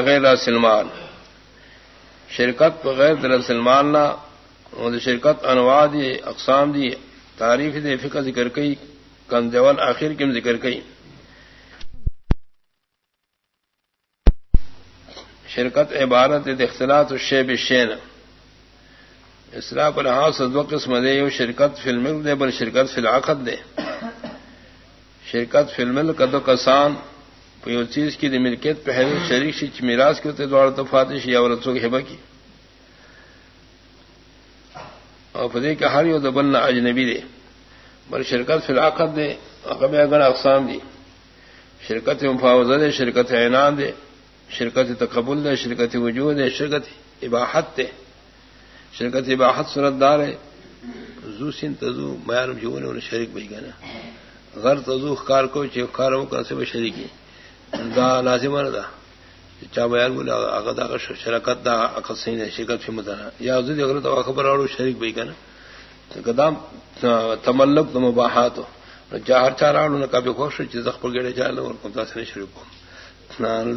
غیر سلمان شرکت بغیر در سلمان نہ شرکت انواع دی اقسام دی تعریف دے فکر ذکر کئی کن دیول آخر کم ذکر کئی شرکت عبارت اختلاط الشیب شین. اسلام الحاظ دو قسم دے یو شرکت فی الملک دے بل شرکت فی العقد دے شرکت فی الملک دو کسان پیو چیز کی دی ملکیت پہلے شریک شی میراث کے ہوتے دوڑ تفاتش یا ورثوں کی ہبا کی. اور فدے کا ہر یو دبل اجنبی دے. بل شرکت فی العقد دے اقب اگر اقسام دی. شرکت مفاوضہ دے، شرکت اعنان دے، شرکت تقبل دے، شرکت وجود دے، شرکت اباحت دے. شرکت اباحت صورت دار ہے. زو سن تزو بیان جیون اور شریک بھائی گنا غر تزو خار کو چار کو سے شریکی دا لازم دا چا بیان بولا اگر دا شرکت دا عقد صحیح ہے شرکت فی مدنا یا زد اگر تو خبر اور شریک بھائی گنا قدام تملک تو مباحات چار چار آڑوں نے کبھی خوش چیز پر گڑے چال اور کم سے شریک کو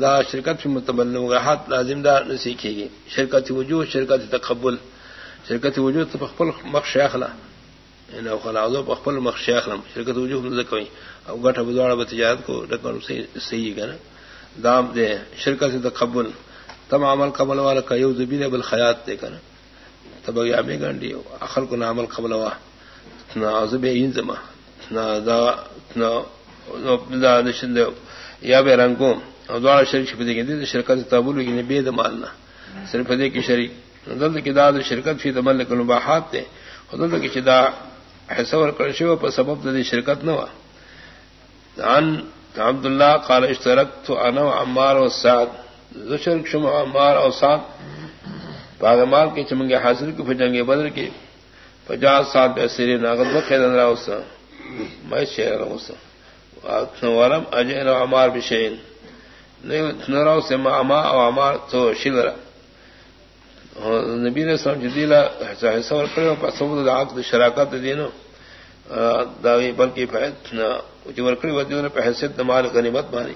دا شرکت فی متبل ہاتھ لازم دا سیکھے گی شرکت وجود، شرکت تقبل. شرکت وجود تو پخپل مخشیخلا یعنی خلاصو پخپل مخشیخلا شرکت وجود کوئی اب گٹھ بدواڑا بتجارت کو رقم صحیح ہے نا دام دے شرکت تقبل تم عمل قبل والا کا یو زبین بل خیات دے کر تب یا میں گانڈی اخل کو نامل قبل وا نہ عزب انزما نہ دا نہ یا به بے رنگوں دوارا شریک شپدے گی شرکت تابول کی بے دمالنا صرف دے کی شریک. دل کی داد شرکت فی دمل کے نباحات دے خدل کی چدا حسور کرشو پر سبب دے شرکت نہ عن عبد الله قال اشتركت انا وعمار وسعد. ذشر شم عمار او سعد. بعد مال کے چمنگے حاصل کو فجنگ بدر کے فجاء سعد بسر ناغد وقت اندر اوسا میں شہر اوسا ورم اجن عمار بشین نراو سے ما او امار تو شلرا نبی نے سمجھ دیلا جدیلا حساب کرو پس سبب عقد شراکت دینو۔ داوی بلکہ فائد نہ جو ورکڑی ودیو نے حیثیت مال غنیمت مانی۔